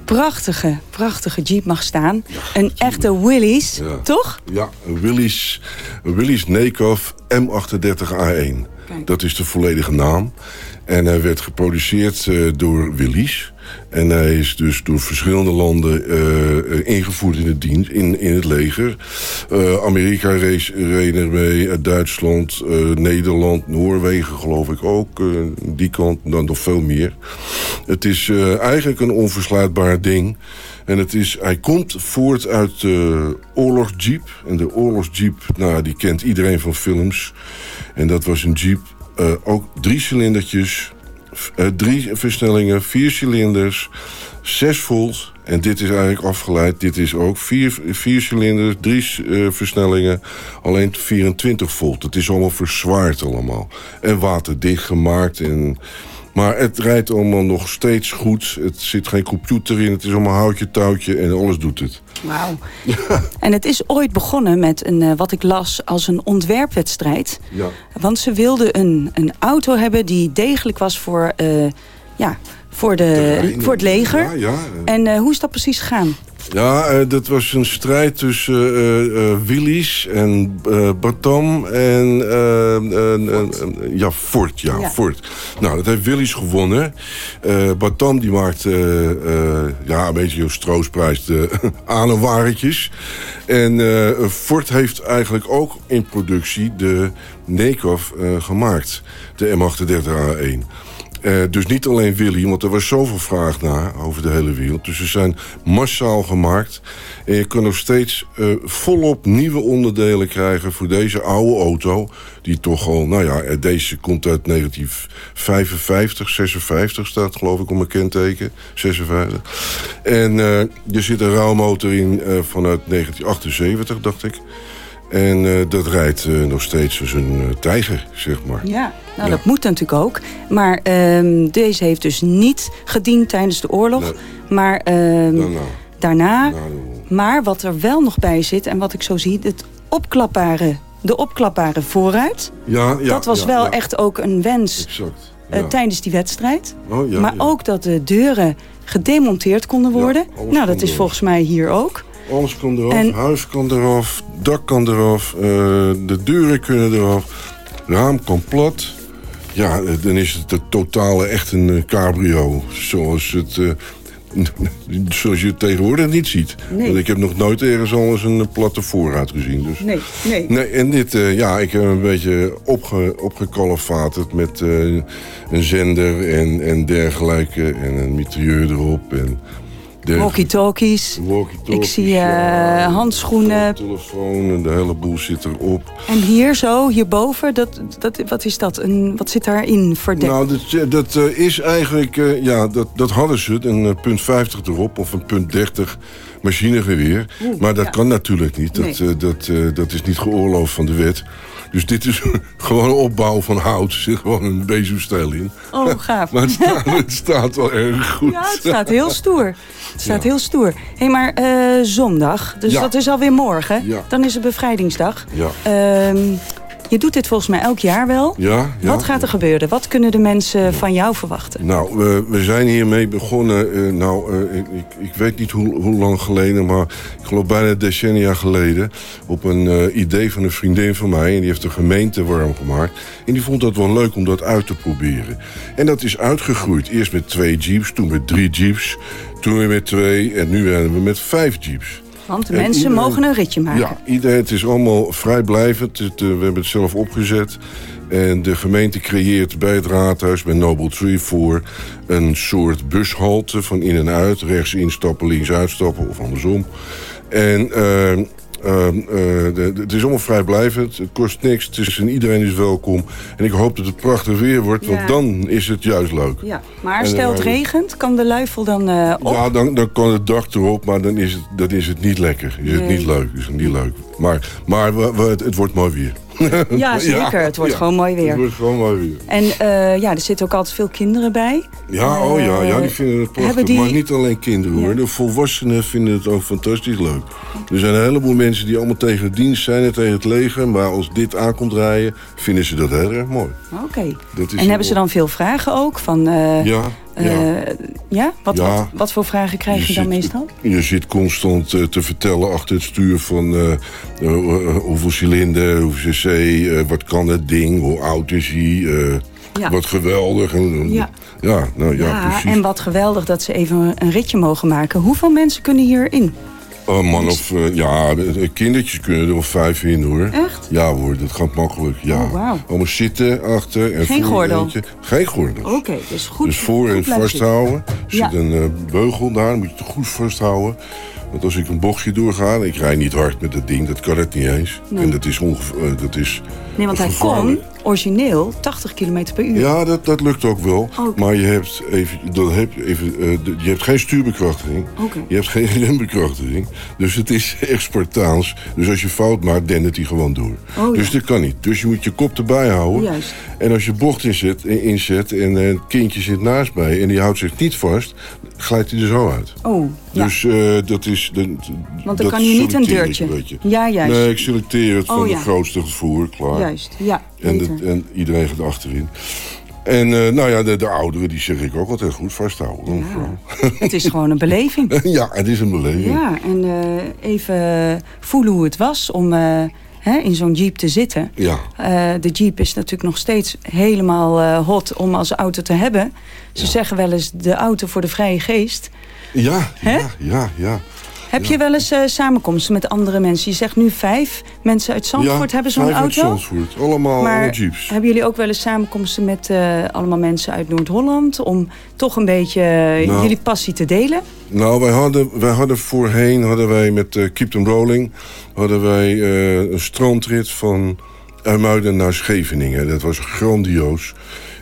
prachtige, prachtige Jeep mag staan. een echte Willys, Ja. toch? Ja, een Willys, een Willys Nekov M38A1. Dat is de volledige naam. En hij werd geproduceerd eh, door Willys. En hij is dus door verschillende landen eh, eh, ingevoerd in het dienst, in, in het leger. Eh, Amerika reed, ermee, eh, Duitsland, Nederland, Noorwegen geloof ik ook. die kant, dan nog veel meer. Het is eigenlijk een onversluitbaar ding. En het is, hij komt voort uit de oorlogsjeep. En de oorlogsjeep, nou, die kent iedereen van films. En dat was een jeep, ook drie cilindertjes, drie versnellingen, vier cilinders, 6 volt. En dit is eigenlijk afgeleid. Dit is ook vier, vier cilinders, drie eh, versnellingen, alleen 24 volt. Het is allemaal verzwaard allemaal. En waterdicht gemaakt en... Maar het rijdt allemaal nog steeds goed. Het zit geen computer in. Het is allemaal houtje touwtje en alles doet het. Wauw. *laughs* En het is ooit begonnen met een, eh, wat ik las als een ontwerpwedstrijd. Ja. Want ze wilden een, een auto hebben die degelijk was voor, eh, ja, voor, de, Terrein. voor het leger. Ja, ja. En eh, hoe is dat precies gegaan? Ja, eh, dat was een strijd tussen eh eh, Willys en Batam en ja, Ford. Ja, Ja. Ford. Nou, dat heeft Willys gewonnen. Batam die maakt ja, een beetje een stroosprijs de *laughs* aanenwagentjes. En Ford heeft eigenlijk ook in productie de Nekov gemaakt. De M38A1. Eh, dus niet alleen Willy, want er was zoveel vraag naar over de hele wereld. Dus ze zijn massaal gemaakt. En je kan nog steeds eh, volop nieuwe onderdelen krijgen voor deze oude auto. Die toch al, nou ja, eh, deze komt uit 1955, 56 staat geloof ik op mijn kenteken. 56. En eh er zit een rouwmotor in vanuit 1978, dacht ik. En eh, dat rijdt eh, nog steeds als een eh, tijger, zeg maar. Ja, nou Ja. dat moet natuurlijk ook. Maar ehm, deze heeft dus niet gediend tijdens de oorlog. Maar ehm, Daarna. daarna. Maar wat er wel nog bij zit en wat ik zo zie, het opklapbare, de opklapbare vooruit. Ja, ja, dat was ja, wel echt ook een wens Exact. tijdens die wedstrijd. Oh, ja, maar ook dat de deuren gedemonteerd konden worden. nou, dat is volgens mij hier ook. Alles kan eraf, En- huis kan eraf, dak kan eraf, eh, de deuren kunnen eraf, raam kan plat. Ja, eh, dan is het de totale echt een eh, cabrio. Zoals het... *laughs* Zoals je het tegenwoordig niet ziet. Nee. Want ik heb nog nooit ergens anders een platte voorraad gezien. Dus. Nee, nee. Nee, en dit, ja, ik heb een beetje opge, opgekalefaterd met een zender en, en dergelijke. En een mitrailleur erop. En. Walkie-talkies. Ik zie ja. eh, handschoenen. telefoon en de hele boel zit erop. En hier zo, hierboven, dat, dat, wat is dat? Een, wat zit daarin verdekt? Nou, dat, dat eh, is eigenlijk, eh, ja, dat, dat hadden ze, een eh, punt 50 erop of een punt 30 machinegeweer. Oeh, maar dat ja. kan natuurlijk niet, dat, Nee. eh, dat, eh, dat is niet geoorloofd van de wet. Dus dit is *laughs* gewoon een opbouw van hout, er zit gewoon een bezemstijl in. Oh, gaaf. *laughs* maar het staat, *laughs* het staat wel erg goed. Ja, het staat heel stoer. Het staat heel stoer. Hé, hey, maar eh, zondag, dus Ja. dat is alweer morgen. Ja. Dan is het bevrijdingsdag. Ja. Ehm, je doet dit volgens mij elk jaar wel. Ja, ja. Wat gaat er gebeuren? Wat kunnen de mensen van jou verwachten? Nou, we, we zijn hiermee begonnen. eh, nou, eh, ik, ik, weet niet hoe, hoe lang geleden, maar ik geloof bijna decennia geleden. Op een eh, idee van een vriendin van mij. En die heeft de gemeente warm gemaakt. En die vond dat wel leuk om dat uit te proberen. En dat is uitgegroeid. Eerst met twee jeeps, toen met drie jeeps. Toen weer met twee en nu zijn we met vijf jeeps. Want de En mensen iedereen- mogen een ritje maken. Ja, iedereen, het is allemaal vrijblijvend. Het, eh, we hebben het zelf opgezet. En de gemeente creëert bij het raadhuis, bij Noble Tree... voor een soort bushalte van in en uit. Rechts instappen, links uitstappen of andersom. En... eh, eh, eh, de- de- het is allemaal vrijblijvend. Het kost niks. Het is, en iedereen is welkom. En ik hoop dat het prachtig weer wordt. Want dan is het juist leuk. Ja, maar En, stel het eh, regent, kan de luifel dan eh, op? ja, dan, dan kan het dak erop, maar dan is het, dan is het niet lekker. Is het niet leuk. Is het niet leuk. Maar, maar we- we- het, het wordt mooi weer. *laughs* Ja, zeker. Het wordt gewoon mooi weer. Het wordt gewoon mooi weer. En eh, ja, er zitten ook altijd veel kinderen bij. Ja, oh ja, ja, die vinden het prachtig. hebben die- Maar niet alleen kinderen hoor. De volwassenen vinden het ook fantastisch leuk. Er zijn een heleboel mensen die allemaal tegen de dienst zijn en tegen het leger. Maar als dit aankomt rijden, vinden ze dat heel erg mooi. Oké. En hebben ze dan veel vragen ook? Van, eh, Ja, eh, ja. ja? Wat, Ja. Wat, wat voor vragen krijg je, Je dan zit- meestal? Je zit constant eh, te vertellen achter het stuur van eh, eh, eh, hoeveel cilinder, hoeveel cc, eh, wat kan het ding, hoe oud is hij, eh, Ja. wat geweldig. En, Ja. ja, nou ja, Ja, precies. en wat geweldig dat ze even een ritje mogen maken. Hoeveel mensen kunnen hierin? Een man of, eh, ja, de- kindertjes kunnen er wel vijf in hoor. Echt? Ja hoor, dat gaat makkelijk, ja. Oh, wauw. Allemaal zitten achter en Geen voor gordel? eentje. Geen gordel. Oké, dus goed. dus voor goed en vasthouden. Er Ja. zit een eh, beugel daar, dan moet je het goed vasthouden. Want als ik een bochtje doorga, ik rijd niet hard met dat ding, dat kan het niet eens. Nee. En dat is ongeveer, dat is Nee, want hij kon origineel 80 km per uur. Ja, dat, dat lukt ook wel. Maar je hebt, even, dat heb, even, eh, je hebt geen stuurbekrachtiging. Je hebt geen *laughs* rembekrachtiging. Dus het is *laughs* echt Spartaans. Dus als je fout maakt, dendert hij gewoon door. Oh, ja. Dus dat kan niet. Dus je moet je kop erbij houden. Juist. En als je bocht inzet, inzet en eh, het kindje zit naast mij... en die houdt zich niet vast, glijdt hij er zo uit. Oh, ja. Dus eh, dat is... De, Want dan dat kan je niet een deurtje. Ja, juist. Nee, ik selecteer het Oh, van ja. de grootste gevoer, klaar. Juist, ja. En, en iedereen gaat achterin. En eh, nou ja, de, de ouderen, die zeg ik ook altijd goed vasthouden. *laughs* Het is gewoon een beleving. *laughs* ja, het is een beleving. Ja, en eh, even voelen hoe het was om eh, hè, in zo'n jeep te zitten. Ja. De jeep is natuurlijk nog steeds helemaal hot om als auto te hebben. Ze zeggen wel eens de auto voor de vrije geest. Ja, ja, ja, ja. Heb je wel eens eh, samenkomsten met andere mensen? Je zegt nu vijf mensen uit Zandvoort ja, hebben zo'n vijf uit auto. Zandvoort. Allemaal Maar allemaal jeeps. hebben jullie ook wel eens samenkomsten met eh, allemaal mensen uit Noord-Holland... om toch een beetje eh, Nou. jullie passie te delen? Nou, wij hadden, wij hadden voorheen, hadden wij met Keep Them Rolling... hadden wij een strandrit van Ermuiden naar Scheveningen. Dat was grandioos.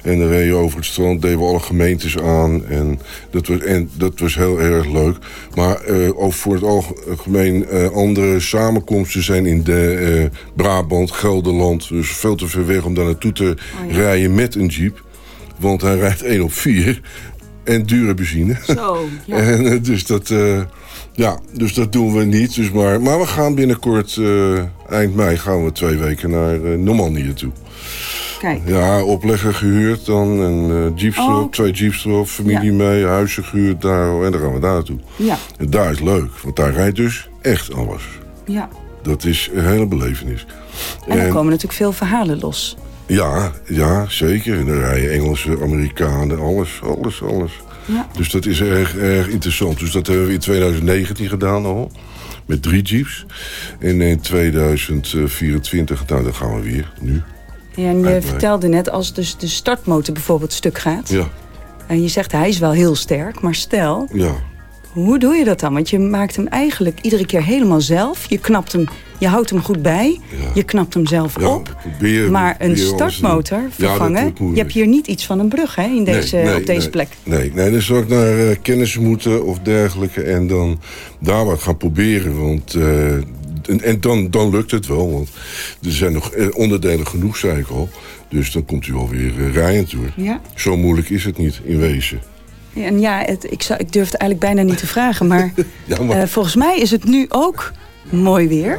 En dan reed je over het strand, deden we alle gemeentes aan. En dat was, en dat was heel erg leuk. Maar eh, ook voor het algemeen eh, andere samenkomsten zijn in de eh, Brabant, Gelderland. Dus veel te ver weg om daar naartoe te rijden met een jeep. Want hij rijdt 1 op 4 en dure benzine. Zo, ja. *laughs* En, dus, dat, ja, dus dat doen we niet. Dus maar, maar we gaan binnenkort, eh, eind mei, gaan we twee weken naar eh Normandië toe. Kijk. Ja, oplegger gehuurd dan. En jeeps Oh, erop, twee jeeps erop, familie Ja. mee, huisje gehuurd daar. En dan gaan we daar naartoe. Ja, En daar is leuk, want daar rijdt dus echt alles. ja. Dat is een hele belevenis. En er komen natuurlijk veel verhalen los. Ja, ja, zeker. En dan rijden Engelsen, Amerikanen, alles, alles, alles. Ja. Dus dat is erg, erg interessant. Dus dat hebben we in 2019 gedaan al. Met drie jeeps. En in 2024, nou dat gaan we weer, nu. Ja, en je Uit mij. vertelde net, als dus de startmotor bijvoorbeeld stuk gaat... Ja, en je zegt hij is wel heel sterk, maar stel, ja. Hoe doe je dat dan? Want je maakt hem eigenlijk iedere keer helemaal zelf. Je knapt hem, je houdt hem goed bij, je knapt hem zelf Ja, op. maar een startmotor vervangen, je hebt hier niet iets van een brug hè, in deze, Nee, nee, op deze nee, plek. Nee, nee, dan zou ik naar eh, kennis moeten of dergelijke. En dan daar wat gaan proberen. Want, eh, en en dan, dan lukt het wel. Want er zijn nog eh, onderdelen genoeg, zei ik al. Dus dan komt u alweer uh, rijend door. Ja. Zo moeilijk is het niet, in wezen. En ja, het, ik, zou, ik durf het eigenlijk bijna niet te vragen, maar, Ja, *laughs* maar- eh, volgens mij is het nu ook mooi weer.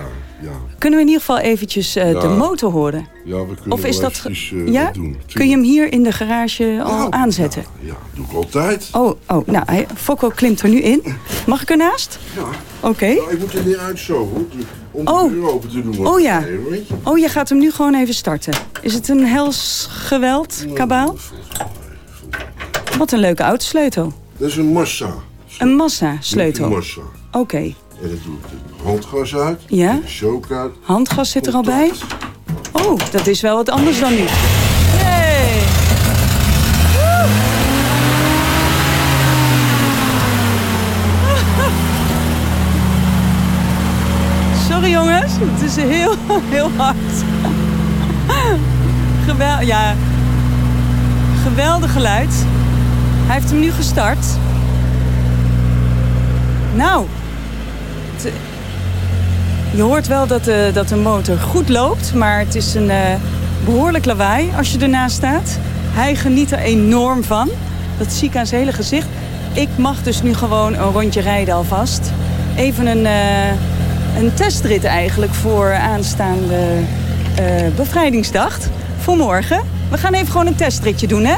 Kunnen we in ieder geval eventjes eh, Ja. de motor horen? Ja, we kunnen Of is dat... eventjes, eh, ja? doen. Kun je hem hier in de garage al aanzetten? Ja, doe ik altijd. Oh, oh, nou, hij, Fokko klimt er nu in. Mag ik ernaast? Ja. Oké. Nou, ik moet er niet uit zo. Om de Oh. deur open te doen. Oh ja. Nee, weet je. Oh, je gaat hem nu gewoon even starten. Is het een hels geweld, kabaal? Wat een leuke autosleutel. Dat is een massa. Een massa-sleutel. Een massa. Oké. En dan doe ik handgas uit. Ja? De. Handgas zit er al bij. Oh, dat is wel wat anders dan nu. Hey. Sorry jongens, het is heel, heel hard. Gewel ja. Geweldig geluid. Hij heeft hem nu gestart. Nou, je hoort wel dat de, dat de motor goed loopt, maar het is een eh, behoorlijk lawaai als je ernaast staat. Hij geniet er enorm van. Dat zie ik aan zijn hele gezicht. Ik mag dus nu gewoon een rondje rijden alvast. Even een, eh, een testrit eigenlijk voor aanstaande eh, bevrijdingsdag. Voor morgen. We gaan even gewoon een testritje doen, hè?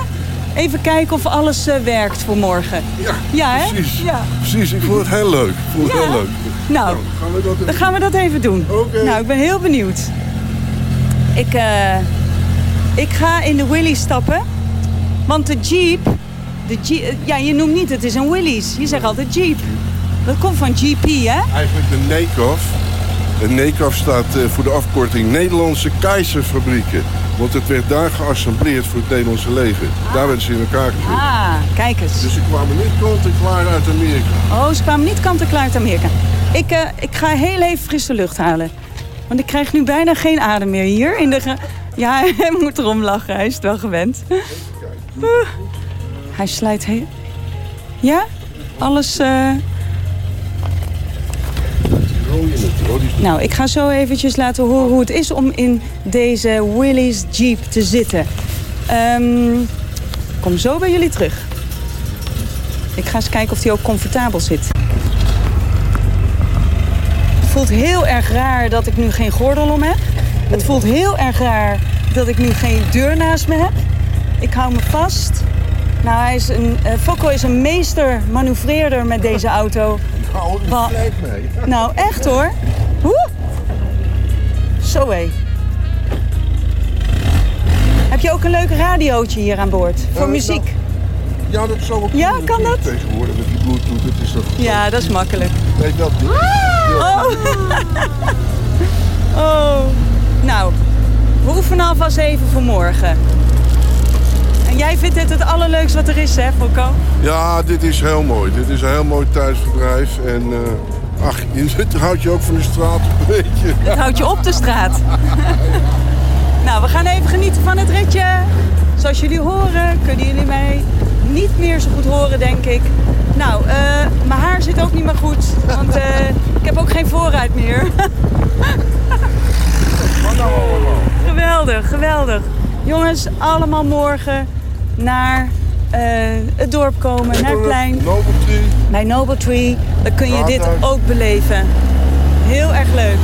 Even kijken of alles eh, werkt voor morgen. Ja, ja hè? Precies. Ja. Precies, ik vond het heel leuk. Ik vond het Ja. heel leuk. Nou, gaan we dat even dan gaan we dat even doen. Nou, ik ben heel benieuwd. Ik, eh, ik ga in de Willys stappen. Want de Jeep... De Jeep eh, ja, je noemt niet, het is een Willys. Je zegt altijd Jeep. Dat komt van GP, hè? Eigenlijk de NECAF. De NECAF staat voor de afkorting Nederlandse Keizerfabrieken. Want het werd daar geassembleerd voor het Nederlandse leger. Daar werden ze in elkaar gezet. Ah, kijk eens. Dus ze kwamen niet kant-en-klaar uit Amerika. Oh, ze kwamen niet kant-en-klaar uit Amerika. Ik, eh, ik ga heel even frisse lucht halen. Want ik krijg nu bijna geen adem meer hier. In de ge- ja, *laughs* hij moet erom lachen. Hij is het wel gewend. Oeh. Hij slijt heel... Ja? Alles... eh, Nou, ik ga zo eventjes laten horen hoe het is om in deze Willys Jeep te zitten. Ik kom zo bij jullie terug. Ik ga eens kijken of die ook comfortabel zit. Het voelt heel erg raar dat ik nu geen gordel om heb. Het voelt heel erg raar dat ik nu geen deur naast me heb. Ik hou me vast. Nou, hij is een, eh, Fokko is een meester manoeuvreerder met deze auto. *laughs* Nou, dat lijkt mij. Nou, echt hoor. Woe! Zo hé. Heb je ook een leuk radiootje hier aan boord? Voor Eh, muziek? Ja, dat zou wel Ja, kan dat? Tegenwoordig met die bluetooth, dat is toch... Ja, dat is makkelijk. Nee, dat niet. Oh. *laughs* oh. Nou, we oefenen alvast even voor morgen. Jij vindt dit het allerleukste wat er is, hè, Fokko? Ja, dit is heel mooi. Dit is een heel mooi thuisbedrijf. En eh, ach, je- *laughs* het houdt je ook van de straat een beetje. *laughs* Het houdt je op de straat. *laughs* nou, we gaan even genieten van het ritje. Zoals jullie horen, kunnen jullie mij niet meer zo goed horen, denk ik. Nou, eh, mijn haar zit ook niet meer goed, want eh, ik heb ook geen voorruit meer. geweldig, geweldig. Jongens, allemaal morgen naar eh, het dorp komen, naar het plein. Noble Tree. Bij Noble Tree. Dan kun je dit ook beleven. Heel erg leuk.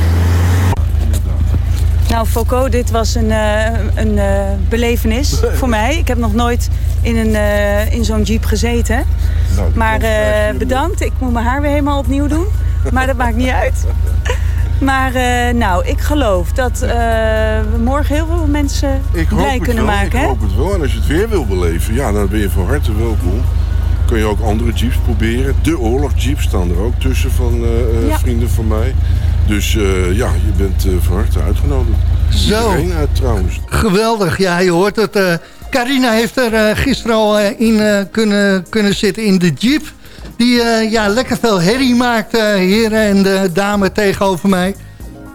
Nou, Foucault, dit was een, eh, een eh, belevenis *laughs* voor mij. Ik heb nog nooit in, een, in zo'n jeep gezeten. Nou, maar bedankt. Ik moet mijn haar weer helemaal opnieuw doen. Maar dat maakt niet uit. Maar eh, nou, ik geloof dat eh, we morgen heel veel mensen Ik blij kunnen wel, maken. Ik Hè? hoop het wel. En als je het weer wil beleven, ja, dan ben je van harte welkom. kun je ook andere jeeps proberen. De oorlogsjeeps staan er ook tussen van eh, eh, Ja. vrienden van mij. Dus eh, ja, je bent eh, van harte uitgenodigd. Zo. Uit trouwens. Geweldig, ja, je hoort het. eh Carina heeft er eh, gisteren al eh, in eh, kunnen, kunnen zitten in de Jeep. Die eh, ja, lekker veel herrie maakt, eh, heren en de dame tegenover mij.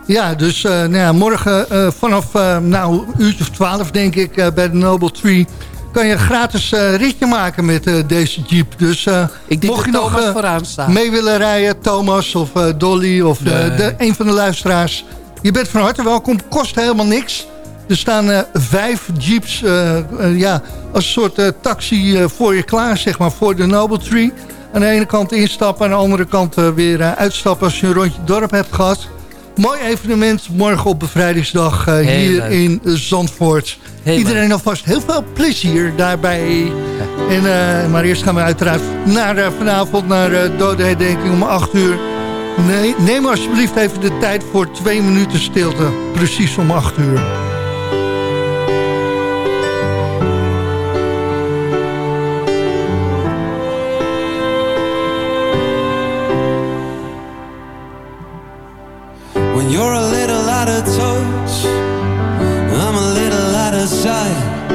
Ja, dus eh, nou ja, morgen eh, vanaf eh, nou, een uurtje of twaalf denk ik eh, bij de Noble Tree... kan je een gratis eh, ritje maken met eh, deze Jeep. Dus eh, Ik mocht je nog eh, mee willen rijden, Thomas of eh, Dolly of eh, Nee. de, een van de luisteraars... je bent van harte welkom, kost helemaal niks... Er staan eh, vijf jeeps eh, eh, ja, als een soort eh, taxi eh, voor je klaar, zeg maar, voor de Noble Tree. Aan de ene kant instappen, aan de andere kant eh, weer eh, uitstappen als je een rondje dorp hebt gehad. Mooi evenement, morgen op bevrijdingsdag eh, hier leuk. in Zandvoort. Heel Iedereen alvast heel veel plezier daarbij. En, maar eerst gaan we uiteraard naar, eh, vanavond naar uh, dodenherdenking om 8 uur. Nee, neem alsjeblieft even de tijd voor twee minuten stilte. Precies om 8 uur. You're a little out of touch, I'm a little out of sight.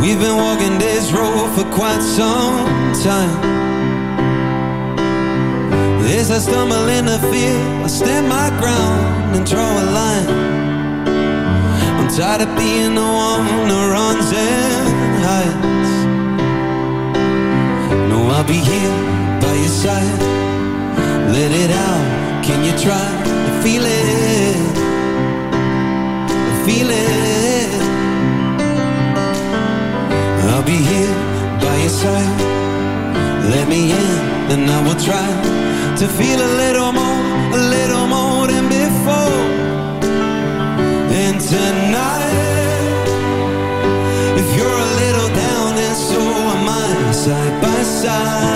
We've been walking this road for quite some time. As I stumble in the field, I stand my ground and draw a line. I'm tired of being the one who runs and hides. No, I'll be here by your side. Let it out. Can you try feel it? Feel it. I'll be here by your side. Let me in, and I will try to feel a little more, a little more than before. And tonight, if you're a little down, and so am I, side by side.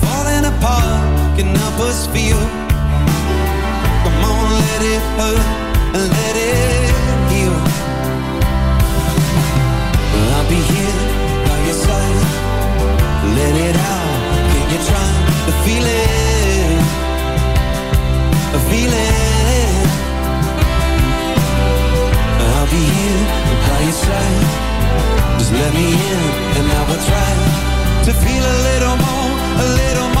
falling apart can help us feel, come on, let it hurt and let it heal. I'll be here by your side. Let it out. Can you try to feel it? Feel it. I'll be here by your side. Just let me in, and I will try to feel a little more, a little more